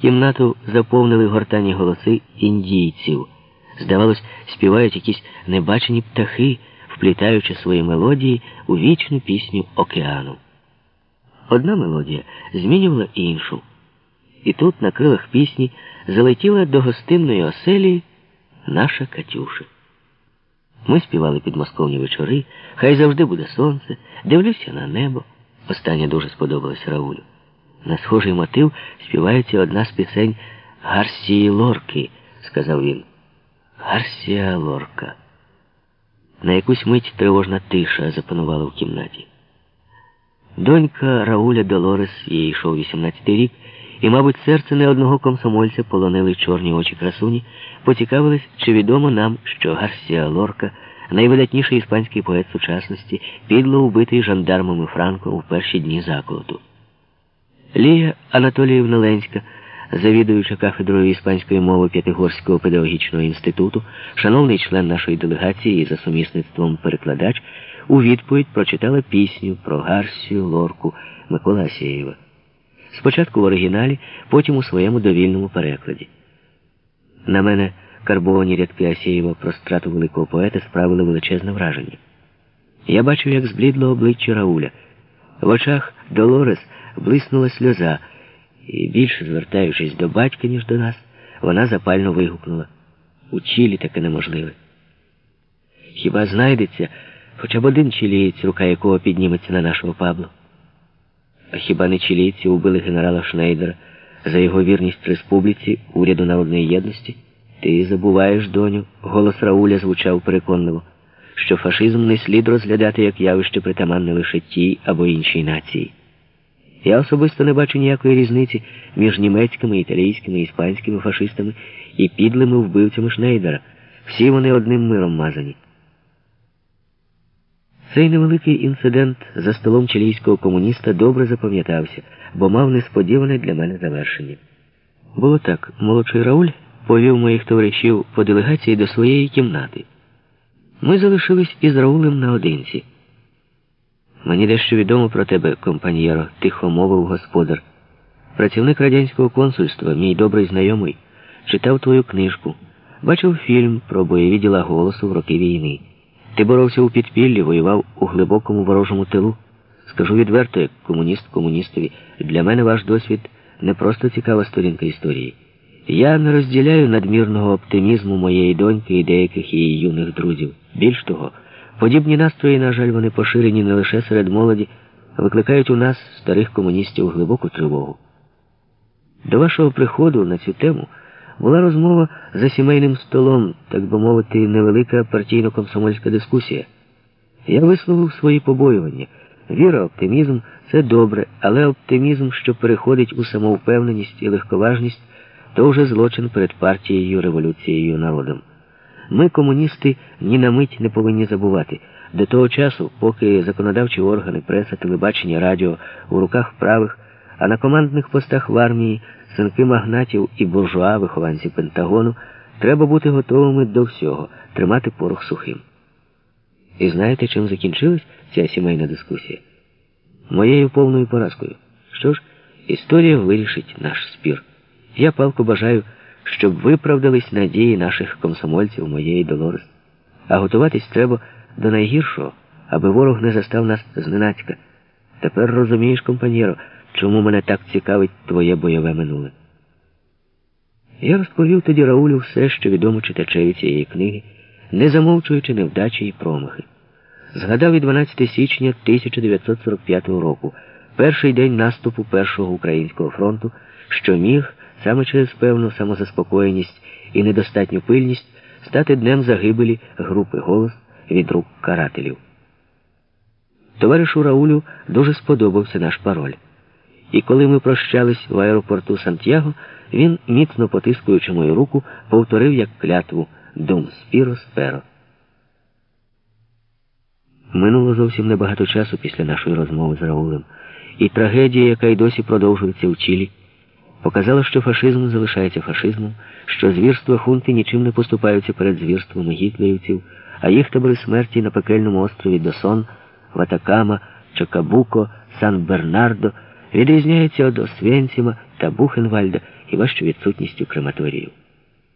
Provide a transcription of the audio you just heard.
Кімнату заповнили гортані голоси індійців. Здавалось, співають якісь небачені птахи, вплітаючи свої мелодії у вічну пісню океану. Одна мелодія змінювала іншу. І тут, на крилах пісні, залетіла до гостинної оселі наша Катюша. Ми співали підмосковні вечори, хай завжди буде сонце, дивлюся на небо. Останнє дуже сподобалось Раулю. На схожий мотив співається одна з пісень Гарсії Лорки, сказав він. Гарсія Лорка. На якусь мить тривожна тиша запанувала в кімнаті. Донька Рауля Долорес, їй йшов 18 рік, і, мабуть, серце не одного комсомольця полонили чорні очі красуні, поцікавились, чи відомо нам, що Гарсія Лорка, найвидатніший іспанський поет сучасності, підло убитий жандармами Франко у перші дні заколоту. Лія Анатоліївна Ленська, завідуюча кафедрою іспанської мови П'ятигорського педагогічного інституту, шановний член нашої делегації і за сумісництвом перекладач, у відповідь прочитала пісню про Гарсію Лорку Микола Асєєва. Спочатку в оригіналі, потім у своєму довільному перекладі. На мене карбовані рядки Асєєва про страту великого поета справили величезне враження. Я бачив, як зблідло обличчя Рауля. В очах Долорес блиснула сльоза, і, більше звертаючись до батька, ніж до нас, вона запально вигукнула. У Чилі таке неможливе. Хіба знайдеться хоча б один чилієць, рука якого підніметься на нашого Пабло? А хіба не чилійці убили генерала Шнейдера за його вірність республіці, уряду народної єдності? Ти забуваєш, доню, голос Рауля звучав переконливо, що фашизм не слід розглядати як явище притаманне лише тій або іншій нації. Я особисто не бачу ніякої різниці між німецькими, італійськими, іспанськими фашистами і підлими вбивцями Шнейдера. Всі вони одним миром мазані. Цей невеликий інцидент за столом чилійського комуніста добре запам'ятався, бо мав несподіване для мене завершення. Було так, молодший Рауль повів моїх товаришів по делегації до своєї кімнати. Ми залишились із Раулем наодинці. Мені дещо відомо про тебе, компаньєро, тихо мовив господар. Працівник радянського консульства, мій добрий знайомий, читав твою книжку, бачив фільм про бойові діла голосу в роки війни. Ти боровся у підпіллі, воював у глибокому ворожому тилу. Скажу відверто, як комуніст комуністові, для мене ваш досвід не просто цікава сторінка історії. Я не розділяю надмірного оптимізму моєї доньки і деяких її юних друзів. Більш того, подібні настрої, на жаль, вони поширені не лише серед молоді, а викликають у нас, старих комуністів, глибоку тривогу. До вашого приходу на цю тему була розмова за сімейним столом, так би мовити, невелика партійно-комсомольська дискусія. Я висловив свої побоювання. Віра, оптимізм це добре, але оптимізм, що переходить у самовпевненість і легковажність, то вже злочин перед партією, революцією, народом. Ми, комуністи, ні на мить не повинні забувати. До того часу, поки законодавчі органи, преса, телебачення, радіо у руках правих, а на командних постах в армії синки магнатів і буржуа, вихованці Пентагону, треба бути готовими до всього, тримати порох сухим. І знаєте, чим закінчилась ця сімейна дискусія? Моєю повною поразкою. Що ж, історія вирішить наш спір. Я палко бажаю, щоб виправдались надії наших комсомольців, моєї Долорес. А готуватись треба до найгіршого, аби ворог не застав нас зненацька. Тепер розумієш, компаньєро, чому мене так цікавить твоє бойове минуле. Я розповів тоді Раулю все, що відомо читачеві цієї книги, не замовчуючи невдачі і промахи. Згадав і 12 січня 1945 року, перший день наступу Першого українського фронту, що міг саме через певну самозаспокоєність і недостатню пильність стати днем загибелі групи голос від рук карателів. Товаришу Раулю дуже сподобався наш пароль. І коли ми прощались в аеропорту Сантьяго, він, міцно потискуючи мою руку, повторив як клятву Дум спіро сперо. Минуло зовсім небагато часу після нашої розмови з Раулем, і трагедія, яка й досі продовжується в Чилі, показала, що фашизм залишається фашизмом, що звірства хунти нічим не поступаються перед звірствами гітлерівців, а їх табори смерті на пекельному острові Досон, Ватакама, Чакабуко, Сан-Бернардо відрізняються від Освенціма та Бухенвальда, хіба що відсутністю крематорію.